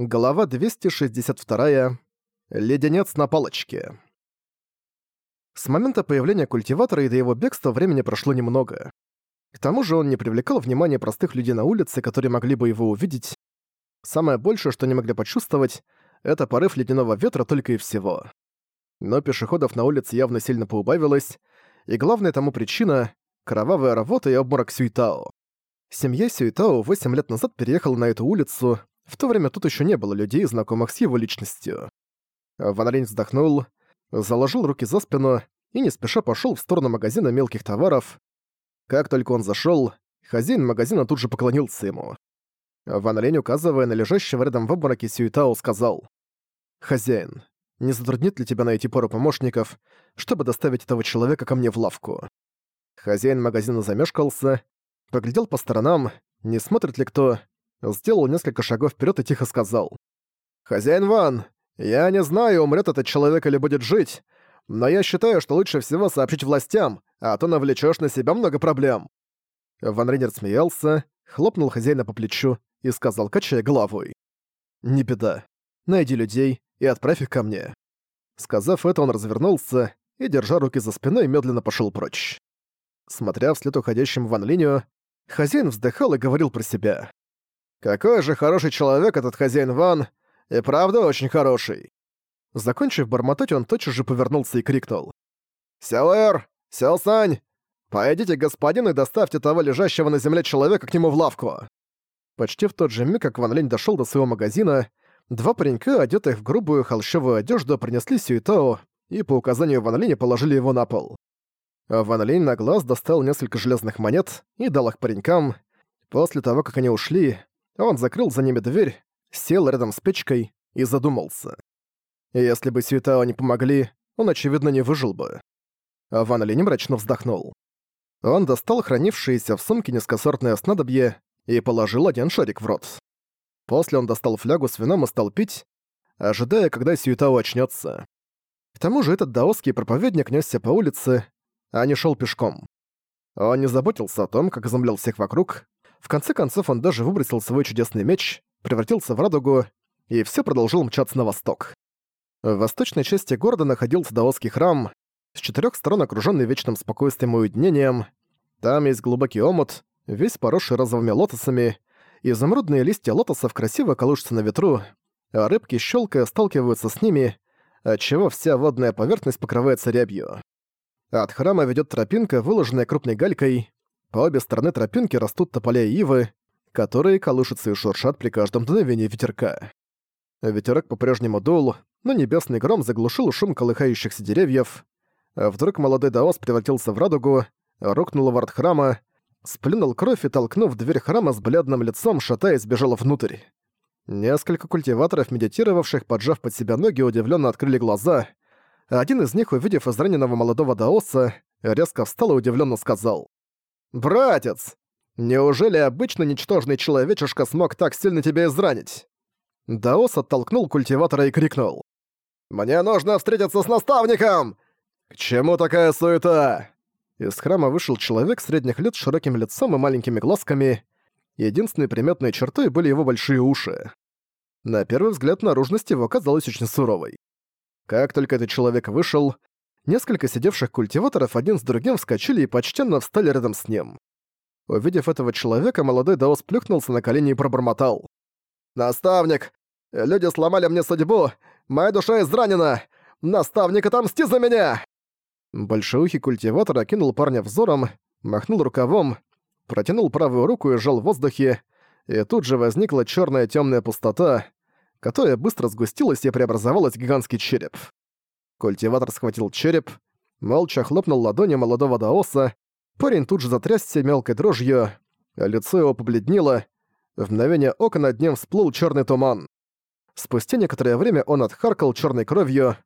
Глава 262. Леденец на палочке. С момента появления культиватора и до его бегства времени прошло немного. К тому же он не привлекал внимания простых людей на улице, которые могли бы его увидеть. Самое большее, что они могли почувствовать, это порыв ледяного ветра только и всего. Но пешеходов на улице явно сильно поубавилось, и главная тому причина — кровавая работа и обморок Сюитао. Семья Сюитао 8 лет назад переехала на эту улицу, в то время тут еще не было людей, знакомых с его личностью. Ван Линь вздохнул, заложил руки за спину и не спеша пошел в сторону магазина мелких товаров. Как только он зашел, хозяин магазина тут же поклонился ему. Ван Линь, указывая на лежащего рядом в обмороке Сюитао, сказал «Хозяин, не затруднит ли тебя найти пару помощников, чтобы доставить этого человека ко мне в лавку?» Хозяин магазина замешкался, поглядел по сторонам, не смотрит ли кто, сделал несколько шагов вперед и тихо сказал. «Хозяин Ван, я не знаю, умрет этот человек или будет жить, но я считаю, что лучше всего сообщить властям, а то навлечешь на себя много проблем». Ван Рейнер смеялся, хлопнул хозяина по плечу и сказал, качая головой. «Не беда. Найди людей и отправь их ко мне». Сказав это, он развернулся и, держа руки за спиной, медленно пошел прочь. Смотря вслед уходящему Ван Линю, хозяин вздыхал и говорил про себя. Какой же хороший человек этот хозяин Ван, и правда очень хороший. Закончив бормотать, он тотчас же повернулся и крикнул. «Сяоэр! Сяосань! Пойдите, господин, и доставьте того лежащего на земле человека к нему в лавку!» Почти в тот же миг, как Ван Линь дошёл до своего магазина, два паренька, одетых в грубую холщовую одежду, принесли Сюитао и по указанию Ван Линя положили его на пол. Ван Линь на глаз достал несколько железных монет и дал их паренькам. После того, как они ушли, он закрыл за ними дверь, сел рядом с печкой и задумался. Если бы Сюитао не помогли, он, очевидно, не выжил бы. А Ван Линь мрачно вздохнул. Он достал хранившееся в сумке низкосортное снадобье и положил один шарик в рот. После он достал флягу с вином и стал пить, ожидая, когда Сюитао очнется. К тому же этот даосский проповедник несся по улице, а не шел пешком. Он не заботился о том, как изумлял всех вокруг, в конце концов он даже выбросил свой чудесный меч, превратился в радугу, и все продолжил мчаться на восток. В восточной части города находился даосский храм, с четырех сторон окруженный вечным спокойствием и уединением. Там есть глубокий омут, весь поросший розовыми лотосами, изумрудные листья лотосов красиво колышутся на ветру, а рыбки, щелкая, сталкиваются с ними, отчего вся водная поверхность покрывается рябью. От храма ведет тропинка, выложенная крупной галькой, по обе стороны тропинки растут тополя и ивы, которые колышутся и шуршат при каждом дуновении ветерка. Ветерок по-прежнему дул, но небесный гром заглушил шум колыхающихся деревьев. Вдруг молодой даос превратился в радугу, рухнул в арт храма, сплюнул кровь и, толкнув дверь храма с бледным лицом, шатаясь, бежал внутрь. Несколько культиваторов, медитировавших, поджав под себя ноги, удивленно открыли глаза. Один из них, увидев израненного молодого даоса, резко встал и удивленно сказал. «Братец! Неужели обычно ничтожный человечишка смог так сильно тебя изранить?» Даос оттолкнул культиватора и крикнул. «Мне нужно встретиться с наставником!» «К чему такая суета?» Из храма вышел человек средних лет с широким лицом и маленькими глазками. Единственной приметной чертой были его большие уши. На первый взгляд наружность его казалась очень суровой. Как только этот человек вышел, Несколько сидевших культиваторов один с другим вскочили и почтенно встали рядом с ним. Увидев этого человека, молодой Даос плюхнулся на колени и пробормотал. «Наставник! Люди сломали мне судьбу! Моя душа изранена! Наставник, отомсти за меня!» Большеухий культиватор окинул парня взором, махнул рукавом, протянул правую руку и сжал в воздухе, и тут же возникла черная темная пустота, которая быстро сгустилась и преобразовалась в гигантский череп. Культиватор схватил череп, молча хлопнул ладонью молодого даоса, парень тут же затрясся мелкой дрожью, а лицо его побледнело, в мгновение ока над ним всплыл черный туман. Спустя некоторое время он отхаркал черной кровью,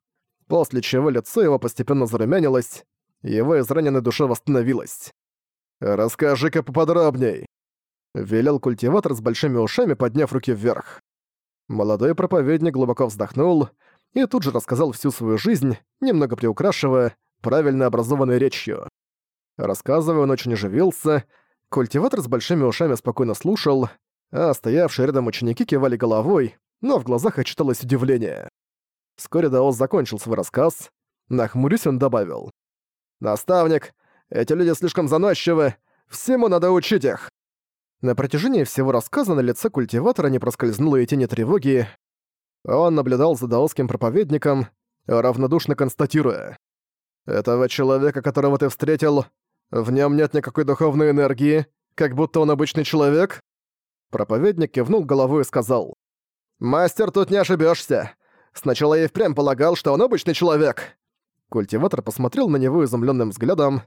после чего лицо его постепенно зарумянилось, его израненная душа восстановилась. «Расскажи-ка поподробней», — велел культиватор с большими ушами, подняв руки вверх. Молодой проповедник глубоко вздохнул и тут же рассказал всю свою жизнь, немного приукрашивая, правильно образованной речью. Рассказывая, он очень оживился, культиватор с большими ушами спокойно слушал, а стоявшие рядом ученики кивали головой, но в глазах очиталось удивление. Вскоре Даос закончил свой рассказ. Нахмурясь, он добавил. «Наставник, эти люди слишком заносчивы. Всему надо учить их». На протяжении всего рассказа на лице культиватора не проскользнуло и тени тревоги. Он наблюдал за даосским проповедником, равнодушно констатируя. «Этого человека, которого ты встретил, в нем нет никакой духовной энергии, как будто он обычный человек?» Проповедник кивнул головой и сказал. «Мастер, тут не ошибешься. Сначала я и впрямь полагал, что он обычный человек». Культиватор посмотрел на него изумленным взглядом,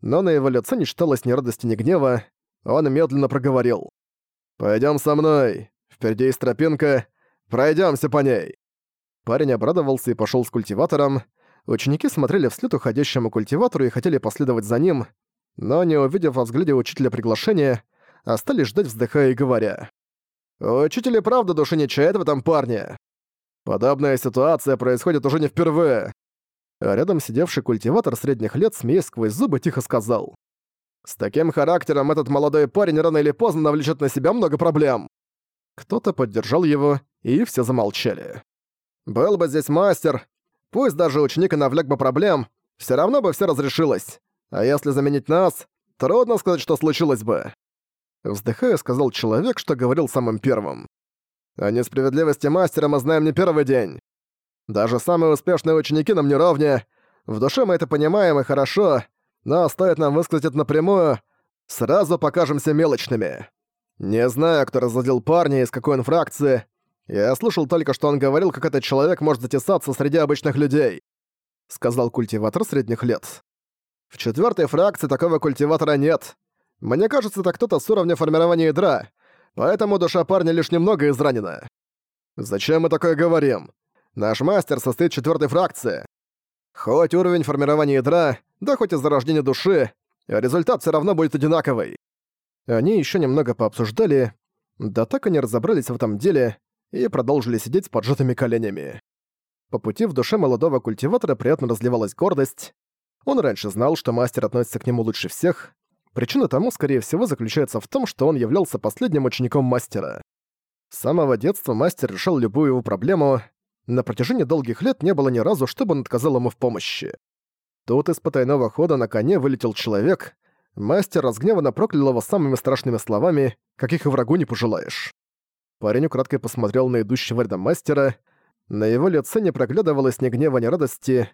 но на его лице не читалось ни радости, ни гнева. Он медленно проговорил. Пойдем со мной. Впереди есть тропинка. Пройдемся по ней». Парень обрадовался и пошел с культиватором. Ученики смотрели вслед уходящему культиватору и хотели последовать за ним, но, не увидев во взгляде учителя приглашения, остались ждать, вздыхая и говоря. «Учитель и правда души не чает в этом парне. Подобная ситуация происходит уже не впервые». А рядом сидевший культиватор средних лет, смеясь сквозь зубы, тихо сказал. «С таким характером этот молодой парень рано или поздно навлечет на себя много проблем». Кто-то поддержал его, и все замолчали. «Был бы здесь мастер, пусть даже ученик и навлек бы проблем, все равно бы все разрешилось. А если заменить нас, трудно сказать, что случилось бы». Вздыхая, сказал человек, что говорил самым первым. «О несправедливости мастера мы знаем не первый день. Даже самые успешные ученики нам не ровня. В душе мы это понимаем и хорошо, но стоит нам высказать это напрямую, сразу покажемся мелочными. Не знаю, кто разозлил парня и из какой он фракции. Я слышал только, что он говорил, как этот человек может затесаться среди обычных людей», — сказал культиватор средних лет. «В четвертой фракции такого культиватора нет. Мне кажется, это кто-то с уровня формирования ядра, поэтому душа парня лишь немного изранена. Зачем мы такое говорим? Наш мастер состоит четвертой фракции. Хоть уровень формирования ядра, да хоть и зарождение души, результат все равно будет одинаковый. Они еще немного пообсуждали, да так они разобрались в этом деле и продолжили сидеть с поджатыми коленями. По пути в душе молодого культиватора приятно разливалась гордость. Он раньше знал, что мастер относится к нему лучше всех. Причина тому, скорее всего, заключается в том, что он являлся последним учеником мастера. С самого детства мастер решал любую его проблему. На протяжении долгих лет не было ни разу, чтобы он отказал ему в помощи. Тут из потайного хода на коне вылетел человек. Мастер разгневанно проклял его самыми страшными словами, каких и врагу не пожелаешь. Парень украдкой посмотрел на идущего рядом мастера. На его лице не проглядывалось ни гнева, ни радости,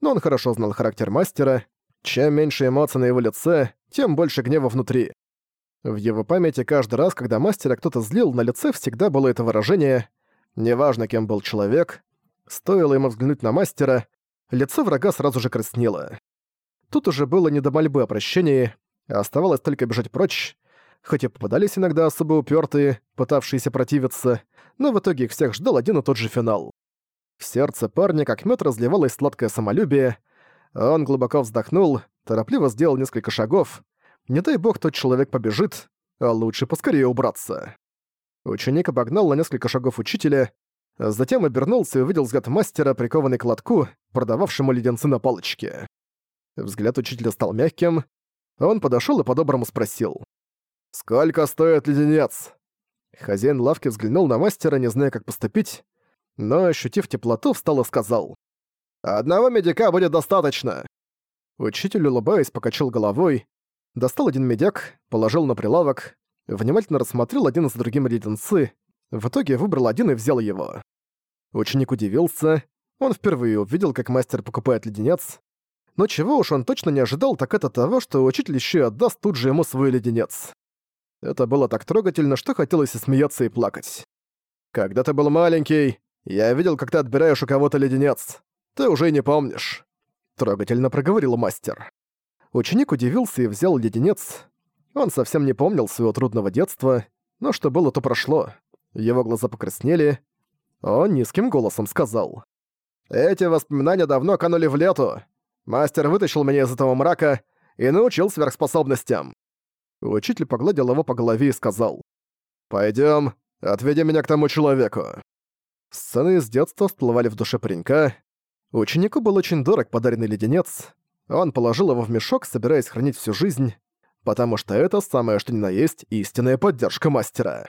но он хорошо знал характер мастера. Чем меньше эмоций на его лице, тем больше гнева внутри. В его памяти каждый раз, когда мастера кто-то злил, на лице всегда было это выражение. Неважно, кем был человек, стоило ему взглянуть на мастера, лицо врага сразу же краснело. Тут уже было не до мольбы о прощении, оставалось только бежать прочь, хоть и попадались иногда особо упертые, пытавшиеся противиться, но в итоге их всех ждал один и тот же финал. В сердце парня как мед разливалось сладкое самолюбие, он глубоко вздохнул, торопливо сделал несколько шагов. Не дай бог тот человек побежит, а лучше поскорее убраться. Ученик обогнал на несколько шагов учителя, Затем обернулся и увидел взгляд мастера, прикованный к лотку, продававшему леденцы на палочке. Взгляд учителя стал мягким. Он подошёл и по-доброму спросил. «Сколько стоит леденец?» Хозяин лавки взглянул на мастера, не зная, как поступить, но, ощутив теплоту, встал и сказал. «Одного медика будет достаточно!» Учитель, улыбаясь, покачал головой, достал один медяк, положил на прилавок, внимательно рассмотрел один за другим леденцы, в итоге выбрал один и взял его. Ученик удивился. Он впервые увидел, как мастер покупает леденец. Но чего уж он точно не ожидал, так это того, что учитель еще и отдаст тут же ему свой леденец. Это было так трогательно, что хотелось и смеяться, и плакать. «Когда ты был маленький, я видел, как ты отбираешь у кого-то леденец. Ты уже и не помнишь», — трогательно проговорил мастер. Ученик удивился и взял леденец. Он совсем не помнил своего трудного детства, но что было, то прошло. Его глаза покраснели. Он низким голосом сказал. «Эти воспоминания давно канули в лету. Мастер вытащил меня из этого мрака и научил сверхспособностям». Учитель погладил его по голове и сказал. «Пойдём, отведи меня к тому человеку». Сцены с детства всплывали в душе паренька. Ученику был очень дорог подаренный леденец. Он положил его в мешок, собираясь хранить всю жизнь, потому что это самое что ни на есть истинная поддержка мастера.